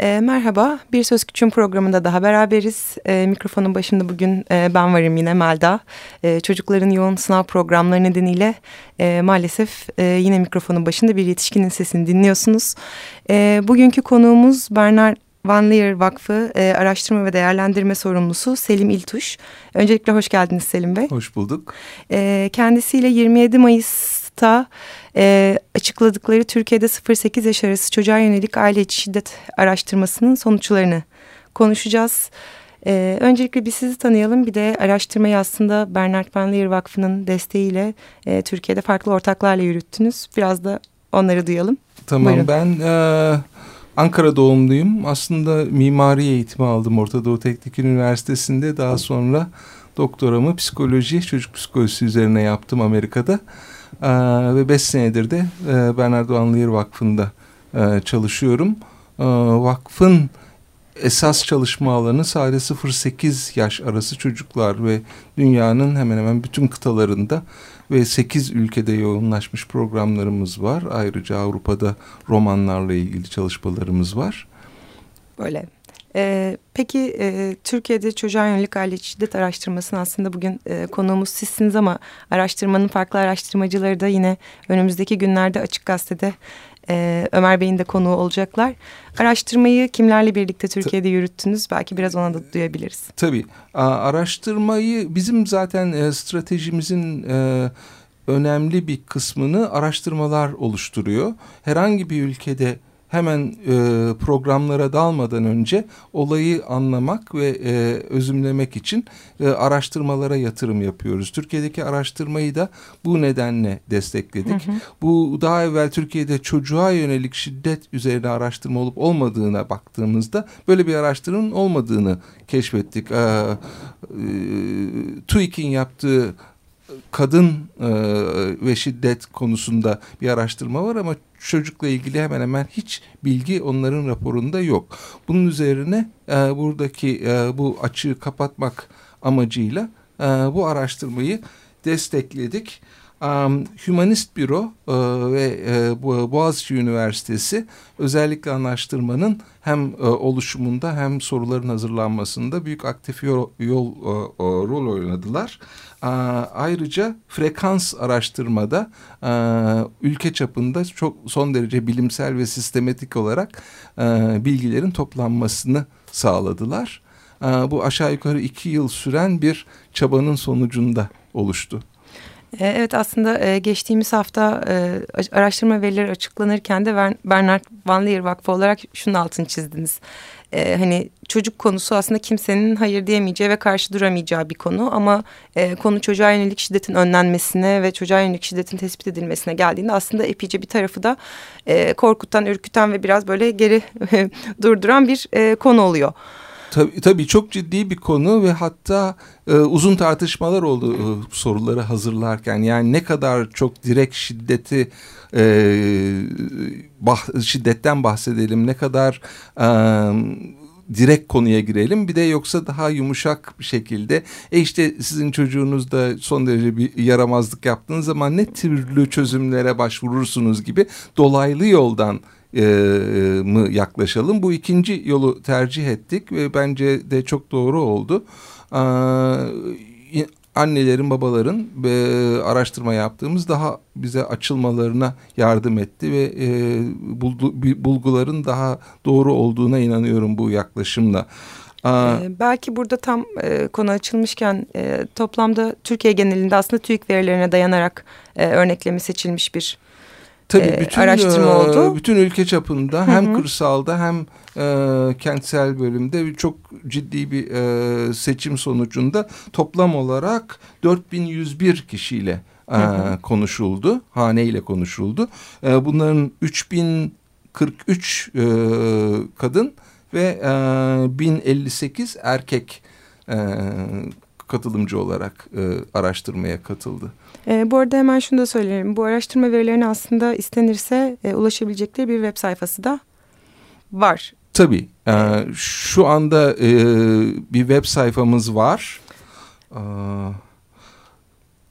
E, merhaba, Bir Söz Küçüğün programında daha beraberiz. E, mikrofonun başında bugün e, ben varım yine Melda. E, çocukların yoğun sınav programları nedeniyle e, maalesef e, yine mikrofonun başında bir yetişkinin sesini dinliyorsunuz. E, bugünkü konuğumuz Bernard Van Leer Vakfı e, Araştırma ve Değerlendirme Sorumlusu Selim İltuş. Öncelikle hoş geldiniz Selim Bey. Hoş bulduk. E, kendisiyle 27 Mayıs'ta e, açıkladıkları Türkiye'de 0-8 yaş arası çocuğa yönelik aile içi şiddet araştırmasının sonuçlarını konuşacağız. E, öncelikle bir sizi tanıyalım bir de araştırmayı aslında Bernard Van Leer Vakfı'nın desteğiyle e, Türkiye'de farklı ortaklarla yürüttünüz. Biraz da onları duyalım. Tamam Buyurun. ben... E Ankara doğumluyum. Aslında mimari eğitimi aldım Orta Doğu Teknik Üniversitesi'nde. Daha sonra doktoramı psikoloji, çocuk psikolojisi üzerine yaptım Amerika'da. Ee, ve beş senedir de e, Bernardo Anlier Vakfı'nda e, çalışıyorum. E, vakfın esas çalışma alanı sadece 0-8 yaş arası çocuklar ve dünyanın hemen hemen bütün kıtalarında ve 8 ülkede yoğunlaşmış programlarımız var. Ayrıca Avrupa'da romanlarla ilgili çalışmalarımız var. Böyle. Ee, peki e, Türkiye'de çocuğa yönelik aile şiddet araştırmasının aslında bugün e, konuğumuz sizsiniz ama araştırmanın farklı araştırmacıları da yine önümüzdeki günlerde Açık Gazete'de e, Ömer Bey'in de konuğu olacaklar. Araştırmayı kimlerle birlikte Türkiye'de yürüttünüz? Belki biraz ona da duyabiliriz. Tabii. Araştırmayı bizim zaten e, stratejimizin e, önemli bir kısmını araştırmalar oluşturuyor. Herhangi bir ülkede hemen e, programlara dalmadan önce olayı anlamak ve e, özümlemek için e, araştırmalara yatırım yapıyoruz. Türkiye'deki araştırmayı da bu nedenle destekledik. Hı hı. Bu daha evvel Türkiye'de çocuğa yönelik şiddet üzerine araştırma olup olmadığına baktığımızda böyle bir araştırmanın olmadığını keşfettik. E, e, TÜİK'in yaptığı kadın e, ve şiddet konusunda bir araştırma var ama çocukla ilgili hemen hemen hiç bilgi onların raporunda yok. Bunun üzerine e, buradaki e, bu açığı kapatmak amacıyla e, bu araştırmayı destekledik. Um, Humanist Büro e, ve e, Boğaziçi Üniversitesi özellikle araştırmanın hem e, oluşumunda hem soruların hazırlanmasında büyük aktif yol, yol e, e, rol oynadılar. E, ayrıca frekans araştırmada e, ülke çapında çok son derece bilimsel ve sistematik olarak e, bilgilerin toplanmasını sağladılar. E, bu aşağı yukarı iki yıl süren bir çabanın sonucunda oluştu. E, evet aslında e, geçtiğimiz hafta e, araştırma verileri açıklanırken de Bernard Van Leer Vakfı olarak şunun altını çizdiniz. Hani çocuk konusu aslında kimsenin hayır diyemeyeceği ve karşı duramayacağı bir konu ama konu çocuğa yönelik şiddetin önlenmesine ve çocuğa yönelik şiddetin tespit edilmesine geldiğinde aslında epeyce bir tarafı da korkutan, ürküten ve biraz böyle geri durduran bir konu oluyor. Tabii, tabii çok ciddi bir konu ve hatta e, uzun tartışmalar oldu e, soruları hazırlarken. Yani ne kadar çok direkt şiddeti e, bah, şiddetten bahsedelim, ne kadar e, direkt konuya girelim. Bir de yoksa daha yumuşak bir şekilde e işte sizin çocuğunuz da son derece bir yaramazlık yaptığınız zaman ne türlü çözümlere başvurursunuz gibi dolaylı yoldan e, mı yaklaşalım. Bu ikinci yolu tercih ettik ve bence de çok doğru oldu. annelerin, babaların e, araştırma yaptığımız daha bize açılmalarına yardım etti ve e, bulguların daha doğru olduğuna inanıyorum bu yaklaşımla. Ee, belki burada tam e, konu açılmışken e, toplamda Türkiye genelinde aslında TÜİK verilerine dayanarak e, örneklemi seçilmiş bir Tabii e, bütün, araştırma e, oldu. Bütün ülke çapında hem Hı -hı. kırsalda hem e, kentsel bölümde çok ciddi bir e, seçim sonucunda toplam olarak 4101 kişiyle e, konuşuldu. Haneyle konuşuldu. E, bunların 3043 e, kadın ve e, 1058 erkek e, katılımcı olarak e, araştırmaya katıldı. E, bu arada hemen şunu da söyleyelim. Bu araştırma verilerine aslında istenirse e, ulaşabilecekleri bir web sayfası da var. Tabii. E, şu anda e, bir web sayfamız var. E,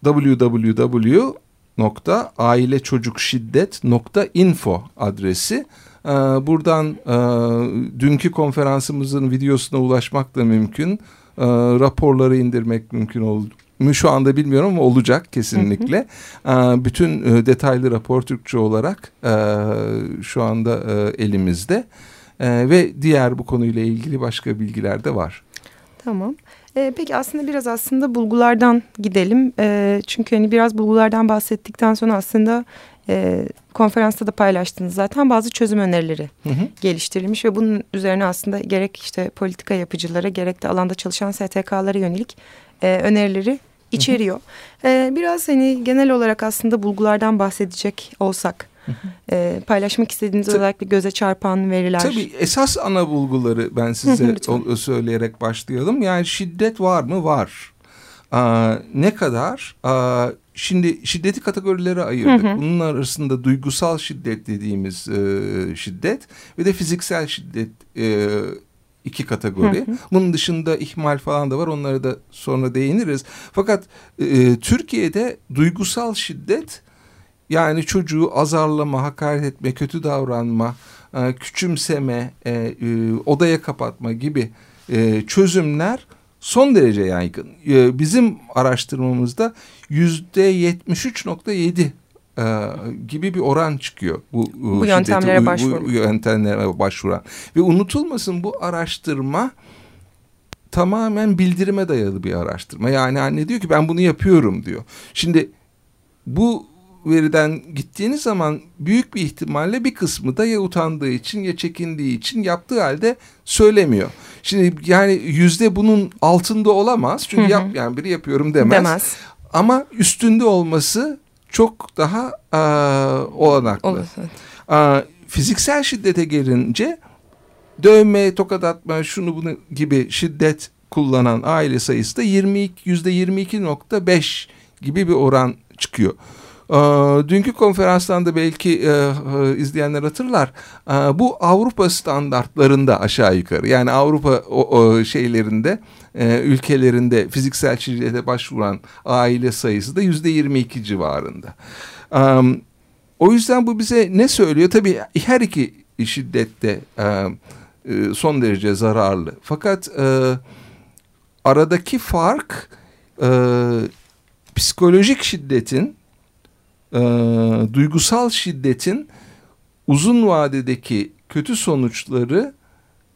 www.ailechocukşiddet.info adresi. E, buradan e, dünkü konferansımızın videosuna ulaşmak da mümkün. E, raporları indirmek mümkün oldu şu anda bilmiyorum ama olacak kesinlikle. Bütün e, detaylı rapor Türkçe olarak e, şu anda e, elimizde ve diğer bu konuyla ilgili başka bilgiler de var. Tamam. Ee, peki aslında biraz aslında bulgulardan gidelim. Ee, çünkü hani biraz bulgulardan bahsettikten sonra aslında e, konferansta da paylaştınız zaten bazı çözüm önerileri hı hı. geliştirilmiş ve bunun üzerine aslında gerek işte politika yapıcılara gerek de alanda çalışan STK'lara yönelik e, önerileri içeriyor. Hı hı. E, biraz hani genel olarak aslında bulgulardan bahsedecek olsak e, paylaşmak istediğiniz Tabii, özellikle göze çarpan veriler. Tabii esas ana bulguları ben size o, söyleyerek başlayalım. Yani şiddet var mı? Var. Aa, ne kadar? Aa, şimdi şiddeti kategorilere ayırdık. Hı hı. Bunun arasında duygusal şiddet dediğimiz e, şiddet ve de fiziksel şiddet e, iki kategori. Hı hı. Bunun dışında ihmal falan da var. Onlara da sonra değiniriz. Fakat e, Türkiye'de duygusal şiddet yani çocuğu azarlama, hakaret etme, kötü davranma, e, küçümseme, e, e, odaya kapatma gibi e, çözümler son derece yaygın. E, bizim araştırmamızda yüzde yetmiş üç nokta yedi e, gibi bir oran çıkıyor. Bu, bu yöntemlere başvuran. Bu yöntemlere başvuran. Ve unutulmasın bu araştırma tamamen bildirime dayalı bir araştırma. Yani anne diyor ki ben bunu yapıyorum diyor. Şimdi bu veriden gittiğiniz zaman büyük bir ihtimalle bir kısmı da ya utandığı için ya çekindiği için yaptığı halde söylemiyor. Şimdi yani yüzde bunun altında olamaz. Çünkü yap yani biri yapıyorum demez. demez. Ama üstünde olması çok daha e, olanaklı. Olur, evet. e, fiziksel şiddete gelince dövme, tokat atma, şunu bunu gibi şiddet kullanan aile sayısı da 22 yüzde 22.5 gibi bir oran çıkıyor. Dünkü konferanstan da belki e, e, izleyenler hatırlar. Bu Avrupa standartlarında aşağı yukarı yani Avrupa şeylerinde e, ülkelerinde fiziksel şiddete başvuran aile sayısı da yüzde 22 civarında. O yüzden bu bize ne söylüyor? Tabii her iki şiddette son derece zararlı. Fakat aradaki fark psikolojik şiddetin e, duygusal şiddetin uzun vadedeki kötü sonuçları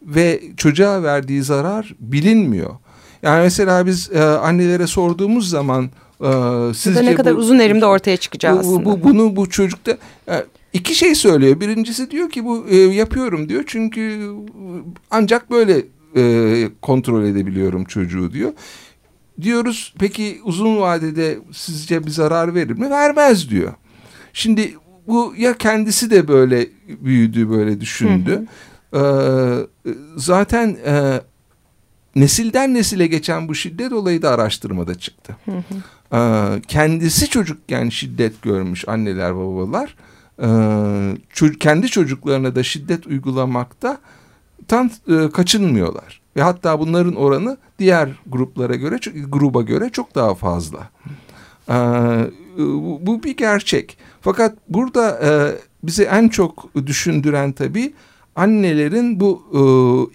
ve çocuğa verdiği zarar bilinmiyor. Yani mesela biz e, annelere sorduğumuz zaman e, sizce ne kadar bu, uzun erimde ortaya çıkacağız bu, bu, bunu bu çocukta e, iki şey söylüyor. Birincisi diyor ki bu e, yapıyorum diyor çünkü ancak böyle e, kontrol edebiliyorum çocuğu diyor diyoruz peki uzun vadede sizce bir zarar verir mi? Vermez diyor. Şimdi bu ya kendisi de böyle büyüdü böyle düşündü. Hı hı. Ee, zaten e, nesilden nesile geçen bu şiddet olayı da araştırmada çıktı. Hı hı. Ee, kendisi çocukken şiddet görmüş anneler babalar. Ço kendi çocuklarına da şiddet uygulamakta tam e, kaçınmıyorlar. Ve hatta bunların oranı diğer gruplara göre, gruba göre çok daha fazla. Ee, bu bir gerçek. Fakat burada e, bizi en çok düşündüren tabii annelerin bu e,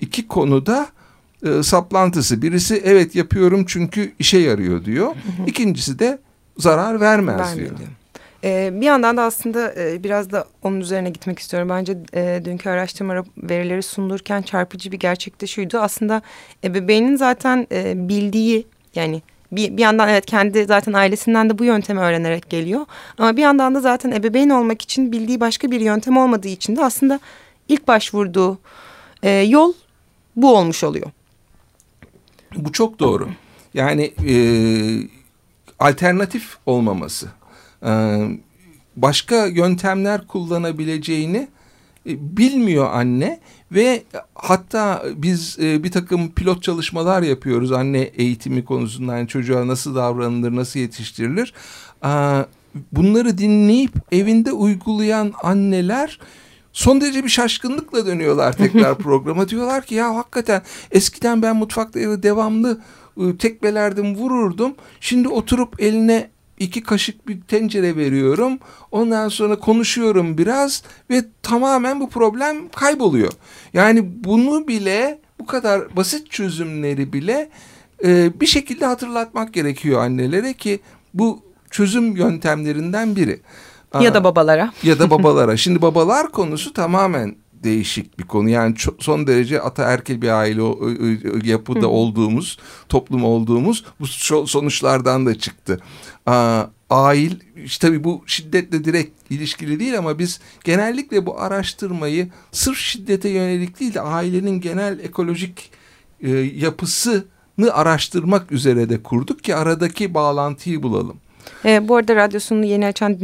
iki konuda e, saplantısı. Birisi evet yapıyorum çünkü işe yarıyor diyor. İkincisi de zarar vermez Vermiyor. diyor. Ee, bir yandan da aslında e, biraz da onun üzerine gitmek istiyorum. Bence e, dünkü araştırma verileri sunulurken çarpıcı bir gerçek de şuydu. Aslında ebeveynin zaten e, bildiği yani bir, bir yandan evet kendi zaten ailesinden de bu yöntemi öğrenerek geliyor. Ama bir yandan da zaten ebeveyn olmak için bildiği başka bir yöntem olmadığı için de aslında ilk başvurduğu e, yol bu olmuş oluyor. Bu çok doğru. Yani e, alternatif olmaması. E, başka yöntemler kullanabileceğini e, bilmiyor anne ve hatta biz e, bir takım pilot çalışmalar yapıyoruz anne eğitimi konusunda. Yani çocuğa nasıl davranılır nasıl yetiştirilir? Bunları dinleyip evinde uygulayan anneler son derece bir şaşkınlıkla dönüyorlar tekrar programa. Diyorlar ki ya hakikaten eskiden ben mutfakta devamlı ıı, tekmelerdim vururdum. Şimdi oturup eline iki kaşık bir tencere veriyorum. Ondan sonra konuşuyorum biraz ve tamamen bu problem kayboluyor. Yani bunu bile bu kadar basit çözümleri bile e, bir şekilde hatırlatmak gerekiyor annelere ki bu çözüm yöntemlerinden biri. Ya da babalara. Ya da babalara. Şimdi babalar konusu tamamen değişik bir konu. Yani çok, son derece ataerkil bir aile yapıda olduğumuz, toplum olduğumuz bu sonuçlardan da çıktı. Aa, aile, işte tabii bu şiddetle direkt ilişkili değil ama biz genellikle bu araştırmayı sırf şiddete yönelik değil de ailenin genel ekolojik e, yapısını araştırmak üzere de kurduk ki aradaki bağlantıyı bulalım. E, bu arada radyosunu yeni açan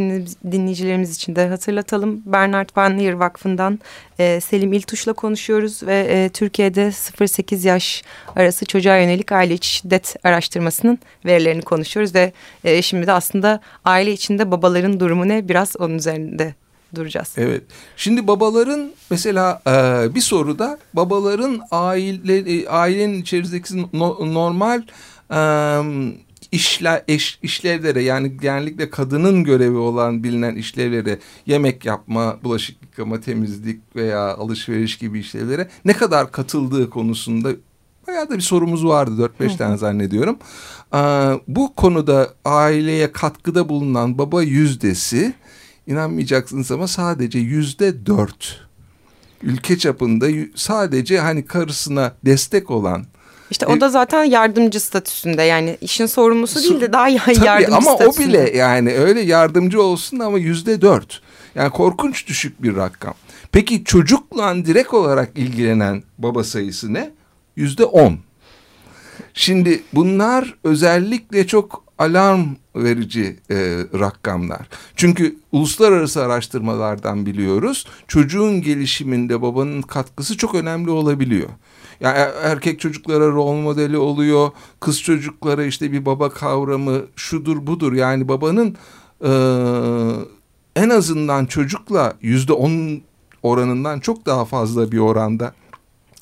dinleyicilerimiz için de hatırlatalım. Bernard Van Leer Vakfı'ndan e, Selim İltuş'la konuşuyoruz ve e, Türkiye'de 0-8 yaş arası çocuğa yönelik aile içi şiddet araştırmasının verilerini konuşuyoruz. Ve e, şimdi de aslında aile içinde babaların durumu ne biraz onun üzerinde duracağız. Evet. Şimdi babaların mesela e, bir soruda babaların aile e, ailenin içerisindeki no, normal e, işler, iş, işlevlere yani genellikle kadının görevi olan bilinen işlevlere yemek yapma, bulaşık yıkama, temizlik veya alışveriş gibi işlevlere ne kadar katıldığı konusunda bayağı da bir sorumuz vardı 4-5 tane zannediyorum. bu konuda aileye katkıda bulunan baba yüzdesi inanmayacaksınız ama sadece yüzde dört. Ülke çapında sadece hani karısına destek olan işte o da zaten yardımcı statüsünde yani işin sorumlusu değil de daha tabii, yardımcı ama statüsünde. o bile yani öyle yardımcı olsun ama yüzde dört. Yani korkunç düşük bir rakam. Peki çocukla direkt olarak ilgilenen baba sayısı ne? Yüzde on. Şimdi bunlar özellikle çok alarm verici e, rakamlar. Çünkü uluslararası araştırmalardan biliyoruz çocuğun gelişiminde babanın katkısı çok önemli olabiliyor. Yani erkek çocuklara rol modeli oluyor. Kız çocuklara işte bir baba kavramı şudur budur. Yani babanın e, en azından çocukla yüzde on oranından çok daha fazla bir oranda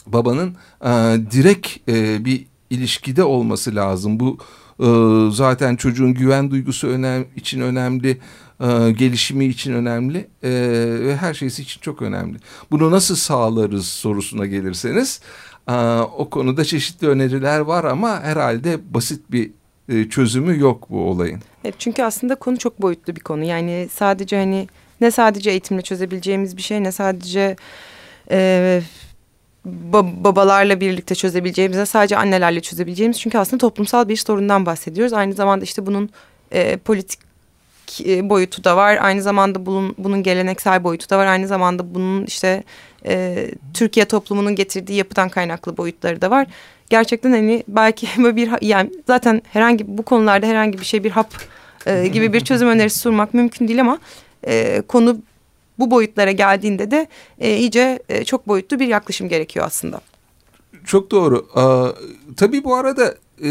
babanın e, direkt e, bir ilişkide olması lazım. Bu e, zaten çocuğun güven duygusu önem, için önemli, e, gelişimi için önemli e, ve her şeysi için çok önemli. Bunu nasıl sağlarız sorusuna gelirseniz o konuda çeşitli öneriler var ama herhalde basit bir e, çözümü yok bu olayın. Evet, çünkü aslında konu çok boyutlu bir konu. Yani sadece hani ne sadece eğitimle çözebileceğimiz bir şey ne sadece e, babalarla birlikte çözebileceğimiz ne sadece annelerle çözebileceğimiz. Çünkü aslında toplumsal bir sorundan bahsediyoruz. Aynı zamanda işte bunun e, politik boyutu da var. Aynı zamanda bunun, bunun geleneksel boyutu da var. Aynı zamanda bunun işte e, Türkiye toplumunun getirdiği yapıdan kaynaklı boyutları da var. Gerçekten hani belki bir yani zaten herhangi bu konularda herhangi bir şey bir hap e, gibi bir çözüm önerisi sunmak mümkün değil ama e, konu bu boyutlara geldiğinde de e, iyice e, çok boyutlu bir yaklaşım gerekiyor aslında. Çok doğru. Ee, tabii bu arada e,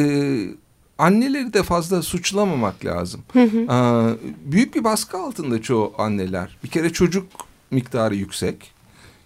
anneleri de fazla suçlamamak lazım. Hı hı. Ee, büyük bir baskı altında çoğu anneler. Bir kere çocuk miktarı yüksek.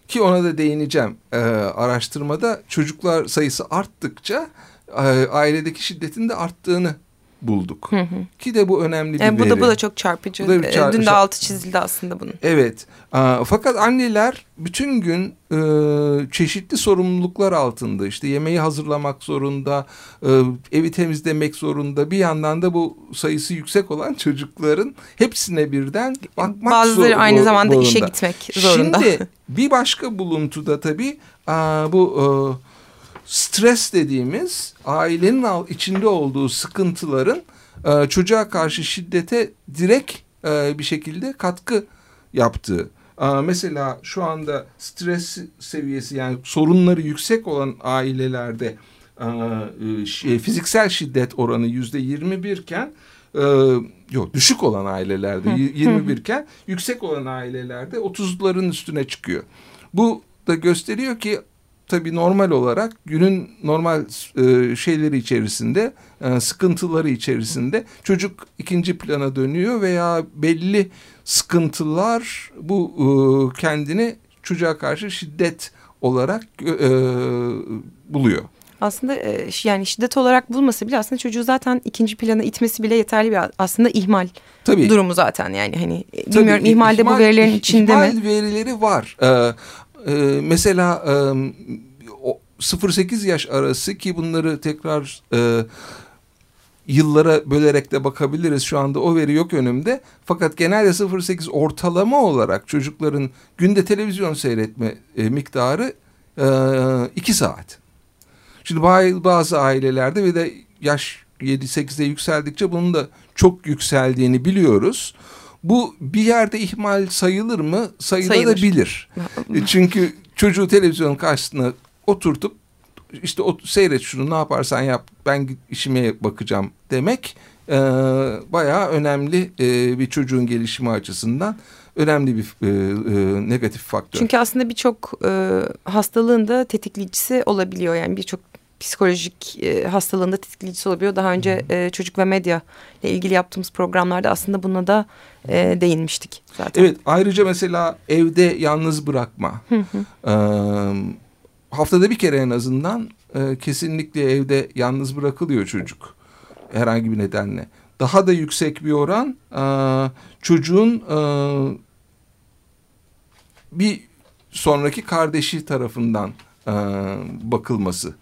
Ki ona da değineceğim. Ee, araştırmada çocuklar sayısı arttıkça e, ailedeki şiddetin de arttığını bulduk. Hı hı. Ki de bu önemli bir e, bu veri. Da, bu da çok çarpıcı. Da e, çar Dün de altı çizildi aslında bunun. Evet. A, fakat anneler bütün gün e, çeşitli sorumluluklar altında. İşte yemeği hazırlamak zorunda, e, evi temizlemek zorunda. Bir yandan da bu sayısı yüksek olan çocukların hepsine birden bakmak Bazıları zor, aynı zamanda zorunda. işe gitmek zorunda. Şimdi bir başka buluntuda tabii a, bu... stres dediğimiz ailenin içinde olduğu sıkıntıların e, çocuğa karşı şiddete direkt e, bir şekilde katkı yaptığı. E, mesela şu anda stres seviyesi yani sorunları yüksek olan ailelerde e, şey, fiziksel şiddet oranı yüzde yirmi birken e, yok düşük olan ailelerde 21 iken yüksek olan ailelerde 30'ların üstüne çıkıyor. Bu da gösteriyor ki tabii normal olarak günün normal e, şeyleri içerisinde, e, sıkıntıları içerisinde çocuk ikinci plana dönüyor veya belli sıkıntılar bu e, kendini çocuğa karşı şiddet olarak e, buluyor. Aslında e, yani şiddet olarak bulmasa bile aslında çocuğu zaten ikinci plana itmesi bile yeterli bir aslında ihmal Tabii. durumu zaten yani hani e, Tabii, bilmiyorum ihmalde ihmal, bu verilerin içinde ihmal mi? İhmal verileri var. Ee, e, mesela e, 0-8 yaş arası ki bunları tekrar e, yıllara bölerek de bakabiliriz. Şu anda o veri yok önümde. Fakat genelde 0-8 ortalama olarak çocukların günde televizyon seyretme e, miktarı 2 e, saat. Şimdi bazı ailelerde ve de yaş 7-8'e yükseldikçe bunun da çok yükseldiğini biliyoruz. Bu bir yerde ihmal sayılır mı? Sayılabilir. Sayılır. Çünkü çocuğu televizyonun karşısına oturtup işte o, seyret şunu ne yaparsan yap ben işime bakacağım demek e, bayağı önemli e, bir çocuğun gelişimi açısından önemli bir e, e, negatif faktör. Çünkü aslında birçok e, hastalığın da tetikleyicisi olabiliyor yani birçok psikolojik e, hastalığında tetikleyicisi olabiliyor. Daha önce e, çocuk ve medya ile ilgili yaptığımız programlarda aslında buna da e, değinmiştik zaten. Evet ayrıca mesela evde yalnız bırakma. e, haftada bir kere en azından e, kesinlikle evde yalnız bırakılıyor çocuk herhangi bir nedenle. Daha da yüksek bir oran e, çocuğun e, bir sonraki kardeşi tarafından e, bakılması.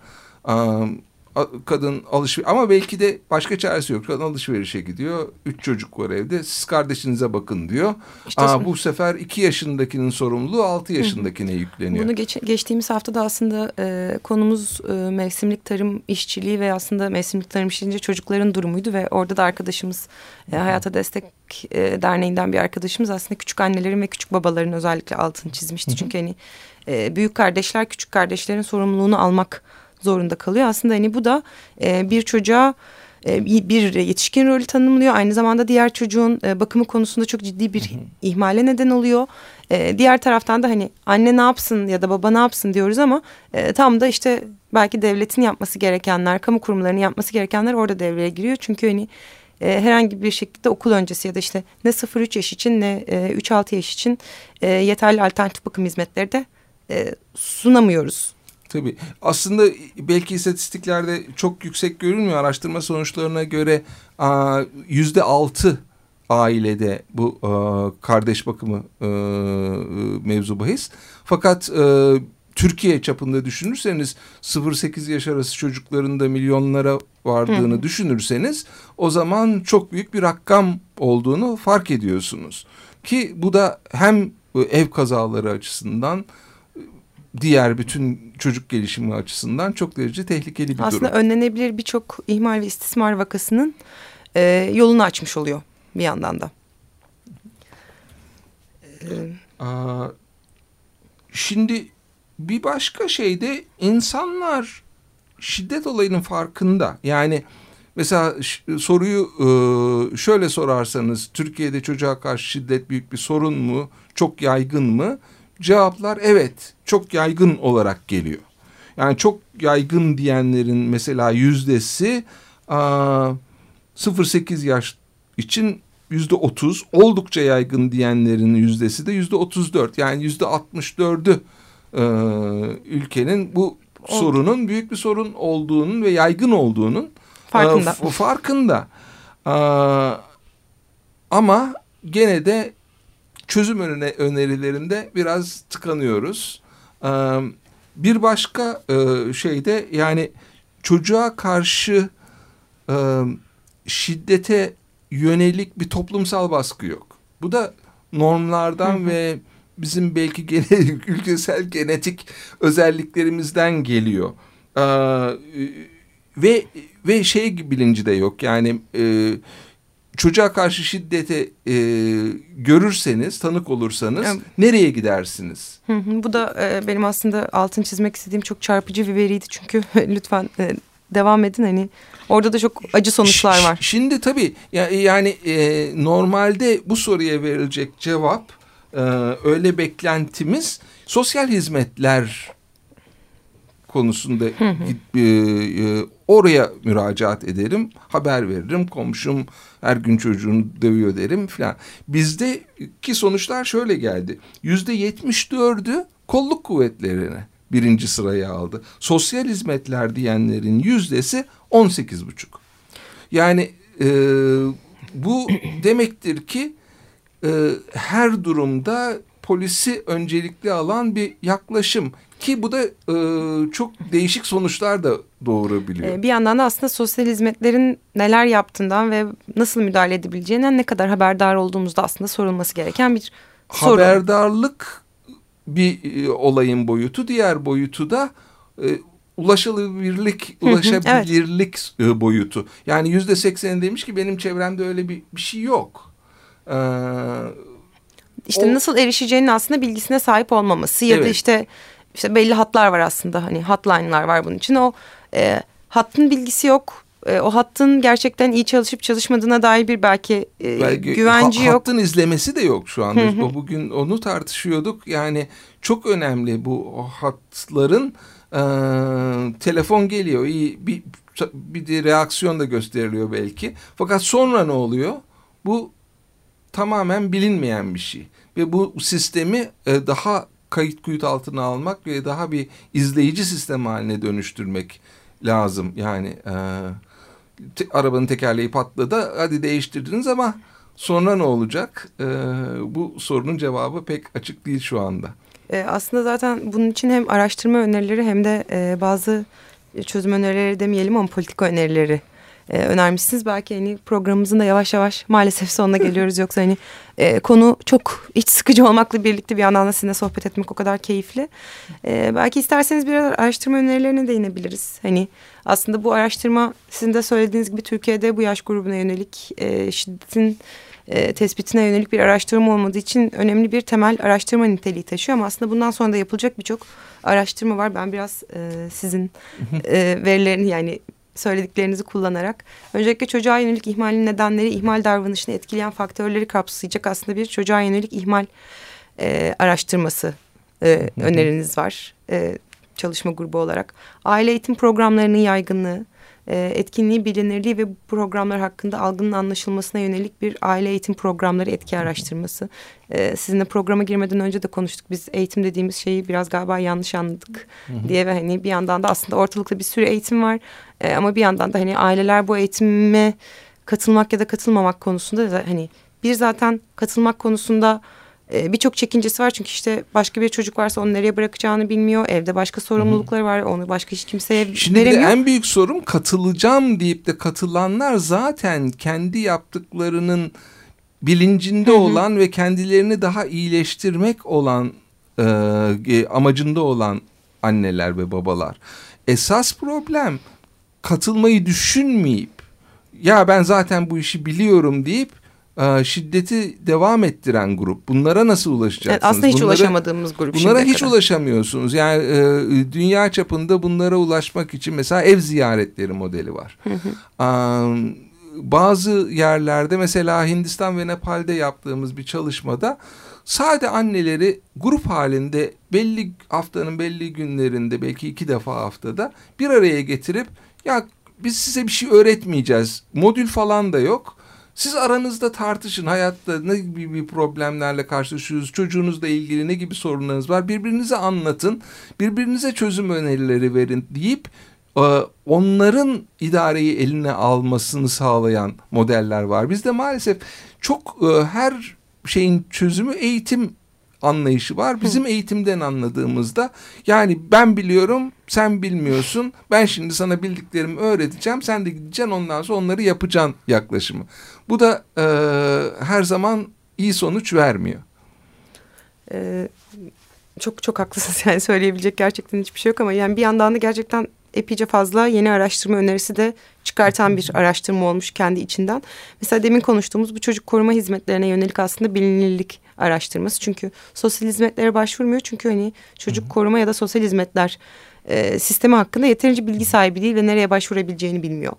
Kadın alışveriş ama belki de başka çaresi yok. Kadın alışverişe gidiyor. Üç çocuk var evde. Siz kardeşinize bakın diyor. İşte Aa, bu sefer iki yaşındakinin sorumluluğu altı yaşındakine Hı. yükleniyor. Bunu geç, geçtiğimiz haftada aslında e, konumuz e, mevsimlik tarım işçiliği ve aslında mevsimlik tarım işçiliğince çocukların durumuydu ve orada da arkadaşımız e, Hayata Destek e, Derneği'nden bir arkadaşımız aslında küçük annelerin ve küçük babaların özellikle altını çizmişti. Hı. Çünkü hani e, büyük kardeşler küçük kardeşlerin sorumluluğunu almak zorunda kalıyor. Aslında hani bu da e, bir çocuğa e, bir yetişkin rolü tanımlıyor. Aynı zamanda diğer çocuğun e, bakımı konusunda çok ciddi bir ihmale neden oluyor. E, diğer taraftan da hani anne ne yapsın ya da baba ne yapsın diyoruz ama tam da işte belki devletin yapması gerekenler, kamu kurumlarının yapması gerekenler orada devreye giriyor. Çünkü hani herhangi bir şekilde okul öncesi ya da işte ne 0-3 yaş için ne e, 3-6 yaş için yeterli alternatif bakım hizmetleri de sunamıyoruz. Tabii. Aslında belki istatistiklerde çok yüksek görünmüyor. Araştırma sonuçlarına göre yüzde altı ailede bu kardeş bakımı mevzu bahis. Fakat Türkiye çapında düşünürseniz 0-8 yaş arası çocukların da milyonlara vardığını Hı. düşünürseniz o zaman çok büyük bir rakam olduğunu fark ediyorsunuz. Ki bu da hem ev kazaları açısından diğer bütün çocuk gelişimi açısından çok derece tehlikeli bir Aslında durum. Aslında önlenebilir birçok ihmal ve istismar vakasının e, yolunu açmış oluyor bir yandan da. Aa, şimdi bir başka şey de insanlar şiddet olayının farkında. Yani mesela soruyu e, şöyle sorarsanız Türkiye'de çocuğa karşı şiddet büyük bir sorun mu? Çok yaygın mı? Cevaplar evet çok yaygın olarak geliyor. Yani çok yaygın diyenlerin mesela yüzdesi 0-8 yaş için yüzde 30 oldukça yaygın diyenlerin yüzdesi de yüzde 34 yani yüzde 64'ü e, ülkenin bu Oldu. sorunun büyük bir sorun olduğunun ve yaygın olduğunun farkında. E, farkında. E, ama gene de çözüm önerilerinde biraz tıkanıyoruz. Ee, bir başka e, şey de yani çocuğa karşı e, şiddete yönelik bir toplumsal baskı yok. Bu da normlardan ve bizim belki gene, ülkesel genetik özelliklerimizden geliyor. Ee, ve ve şey bilinci de yok yani e, çocuğa karşı şiddete e, görürseniz, tanık olursanız evet. nereye gidersiniz? Hı hı, bu da e, benim aslında altın çizmek istediğim çok çarpıcı bir veriydi. Çünkü lütfen e, devam edin hani orada da çok acı sonuçlar var. Şimdi tabii yani e, normalde bu soruya verilecek cevap e, öyle beklentimiz sosyal hizmetler konusunda e, e, oraya müracaat ederim. Haber veririm. Komşum her gün çocuğunu dövüyor derim filan. Bizdeki sonuçlar şöyle geldi. Yüzde yetmiş dördü kolluk kuvvetlerine birinci sırayı aldı. Sosyal hizmetler diyenlerin yüzdesi on sekiz buçuk. Yani e, bu demektir ki e, her durumda polisi öncelikli alan bir yaklaşım ki bu da e, çok değişik sonuçlar da doğurabiliyor. E, bir yandan da aslında sosyal hizmetlerin neler yaptığından ve nasıl müdahale edebileceğinden ne kadar haberdar olduğumuzda aslında sorulması gereken bir sorun. Haberdarlık bir e, olayın boyutu, diğer boyutu da e, ulaşılabilirlik, ulaşabilirlik evet. boyutu. Yani yüzde seksen demiş ki benim çevremde öyle bir, bir şey yok. Ee, işte o, nasıl erişeceğinin aslında bilgisine sahip olmaması ya evet. da işte işte belli hatlar var aslında hani hotline'lar var bunun için o e, hattın bilgisi yok e, o hattın gerçekten iyi çalışıp çalışmadığına dair bir belki, e, belki güvenci ha, yok. Hattın izlemesi de yok şu anda. Hı Bugün onu tartışıyorduk. Yani çok önemli bu hatların e, telefon geliyor. iyi bir bir de reaksiyon da gösteriliyor belki. Fakat sonra ne oluyor? Bu tamamen bilinmeyen bir şey. Ve bu sistemi e, daha kayıt kuyut altına almak ve daha bir izleyici sistem haline dönüştürmek lazım. Yani e, te, arabanın tekerleği patladı hadi değiştirdiniz ama sonra ne olacak? E, bu sorunun cevabı pek açık değil şu anda. E, aslında zaten bunun için hem araştırma önerileri hem de e, bazı çözüm önerileri demeyelim ama politika önerileri e, önermişsiniz. Belki hani programımızın da yavaş yavaş maalesef sonuna geliyoruz. Yoksa hani e, konu çok iç sıkıcı olmakla birlikte bir yandan da sizinle sohbet etmek o kadar keyifli. E, belki isterseniz biraz araştırma önerilerine değinebiliriz. Hani aslında bu araştırma sizin de söylediğiniz gibi Türkiye'de bu yaş grubuna yönelik e, şiddetin e, tespitine yönelik bir araştırma olmadığı için önemli bir temel araştırma niteliği taşıyor. Ama aslında bundan sonra da yapılacak birçok araştırma var. Ben biraz e, sizin e, verilerini yani söylediklerinizi kullanarak öncelikle çocuğa yönelik ihmalin nedenleri, ihmal davranışını etkileyen faktörleri kapsayacak aslında bir çocuğa yönelik ihmal e, araştırması e, öneriniz var e, çalışma grubu olarak. Aile eğitim programlarının yaygınlığı, e, etkinliği, bilinirliği ve bu programlar hakkında algının anlaşılmasına yönelik bir aile eğitim programları etki araştırması. E, sizinle programa girmeden önce de konuştuk. Biz eğitim dediğimiz şeyi biraz galiba yanlış anladık diye ve hani bir yandan da aslında ortalıkta bir sürü eğitim var. E, ama bir yandan da hani aileler bu eğitime katılmak ya da katılmamak konusunda da hani bir zaten katılmak konusunda e, birçok çekincesi var çünkü işte başka bir çocuk varsa onu nereye bırakacağını bilmiyor. Evde başka sorumlulukları var. Onu başka hiç kimseye Şimdi veremiyor. Şimdi en büyük sorun katılacağım deyip de katılanlar zaten kendi yaptıklarının bilincinde olan ve kendilerini daha iyileştirmek olan e, amacında olan anneler ve babalar. Esas problem katılmayı düşünmeyip ya ben zaten bu işi biliyorum deyip e, şiddeti devam ettiren grup. Bunlara nasıl ulaşacaksınız? Evet, aslında hiç Bunları, ulaşamadığımız grup. Bunlara hiç kadar. ulaşamıyorsunuz. Yani e, dünya çapında bunlara ulaşmak için mesela ev ziyaretleri modeli var. Hı hı. Bazı yerlerde mesela Hindistan ve Nepal'de yaptığımız bir çalışmada sade anneleri grup halinde belli haftanın belli günlerinde belki iki defa haftada bir araya getirip ya biz size bir şey öğretmeyeceğiz. Modül falan da yok. Siz aranızda tartışın. Hayatta ne gibi problemlerle karşılaşıyorsunuz, çocuğunuzla ilgili ne gibi sorunlarınız var? Birbirinize anlatın, birbirinize çözüm önerileri verin deyip e, onların idareyi eline almasını sağlayan modeller var. Bizde maalesef çok e, her şeyin çözümü eğitim anlayışı var. Bizim Hı. eğitimden anladığımızda yani ben biliyorum sen bilmiyorsun. Ben şimdi sana bildiklerimi öğreteceğim. Sen de gideceksin ondan sonra onları yapacaksın yaklaşımı. Bu da e, her zaman iyi sonuç vermiyor. Ee, çok çok haklısınız yani söyleyebilecek gerçekten hiçbir şey yok ama yani bir yandan da gerçekten epeyce fazla yeni araştırma önerisi de çıkartan bir araştırma olmuş kendi içinden. Mesela demin konuştuğumuz bu çocuk koruma hizmetlerine yönelik aslında bilinirlik araştırması. Çünkü sosyal hizmetlere başvurmuyor. Çünkü hani çocuk koruma ya da sosyal hizmetler e, sistemi hakkında yeterince bilgi sahibi değil ve nereye başvurabileceğini bilmiyor.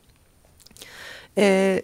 E,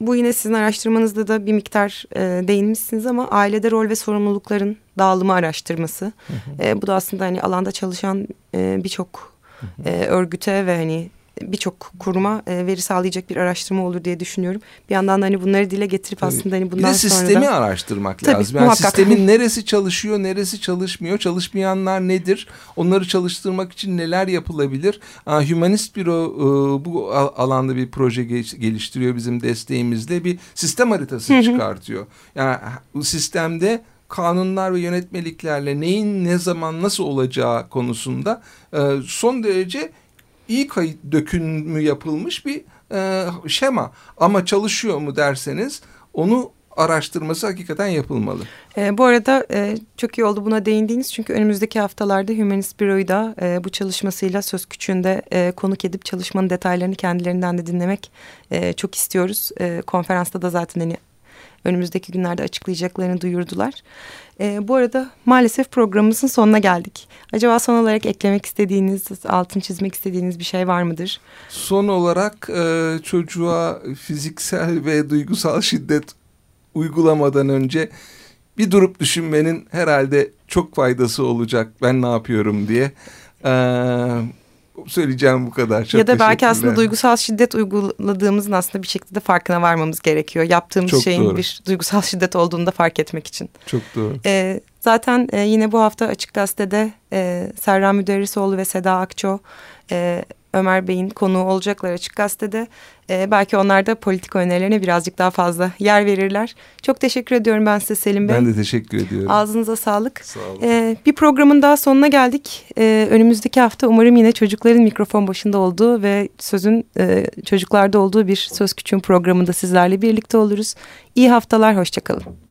bu yine sizin araştırmanızda da bir miktar e, değinmişsiniz ama ailede rol ve sorumlulukların dağılımı araştırması. Hı hı. E, bu da aslında hani alanda çalışan e, birçok e, örgüte ve hani birçok kuruma e, veri sağlayacak bir araştırma olur diye düşünüyorum. Bir yandan da hani bunları dile getirip Tabii. aslında hani bundan sonra Bir de sistemi da... araştırmak Tabii, lazım. Yani muhakkak. sistemin neresi çalışıyor, neresi çalışmıyor, çalışmayanlar nedir? Onları çalıştırmak için neler yapılabilir? Aa, Humanist Büro e, bu alanda bir proje geliştiriyor bizim desteğimizle bir sistem haritası çıkartıyor. Yani bu sistemde kanunlar ve yönetmeliklerle neyin ne zaman nasıl olacağı konusunda e, son derece iyi kayıt dökümü yapılmış bir e, şema. Ama çalışıyor mu derseniz onu araştırması hakikaten yapılmalı. E, bu arada e, çok iyi oldu buna değindiğiniz çünkü önümüzdeki haftalarda Humanist Büro'yu da e, bu çalışmasıyla söz küçüğünde e, konuk edip çalışmanın detaylarını kendilerinden de dinlemek e, çok istiyoruz. E, konferansta da zaten hani önümüzdeki günlerde açıklayacaklarını duyurdular. E, bu arada maalesef programımızın sonuna geldik. Acaba son olarak eklemek istediğiniz, altın çizmek istediğiniz bir şey var mıdır? Son olarak e, çocuğa fiziksel ve duygusal şiddet uygulamadan önce bir durup düşünmenin herhalde çok faydası olacak. Ben ne yapıyorum diye. Ee, söyleyeceğim bu kadar. Çok ya da belki aslında duygusal şiddet uyguladığımızın aslında bir şekilde farkına varmamız gerekiyor. Yaptığımız Çok şeyin doğru. bir duygusal şiddet olduğunu da fark etmek için. Çok doğru. Ee, zaten e, yine bu hafta Açık Gazete'de e, Serra Müderrisoğlu ve Seda Akço e, Ömer Bey'in konuğu olacaklar Açık Gazete'de. Ee, belki onlar da politik önerilerine birazcık daha fazla yer verirler. Çok teşekkür ediyorum ben size Selim Bey. Ben de teşekkür ediyorum. Ağzınıza sağlık. Sağ olun. Ee, bir programın daha sonuna geldik. Ee, önümüzdeki hafta umarım yine çocukların mikrofon başında olduğu ve sözün e, çocuklarda olduğu bir Söz Küçüğün programında sizlerle birlikte oluruz. İyi haftalar, hoşçakalın.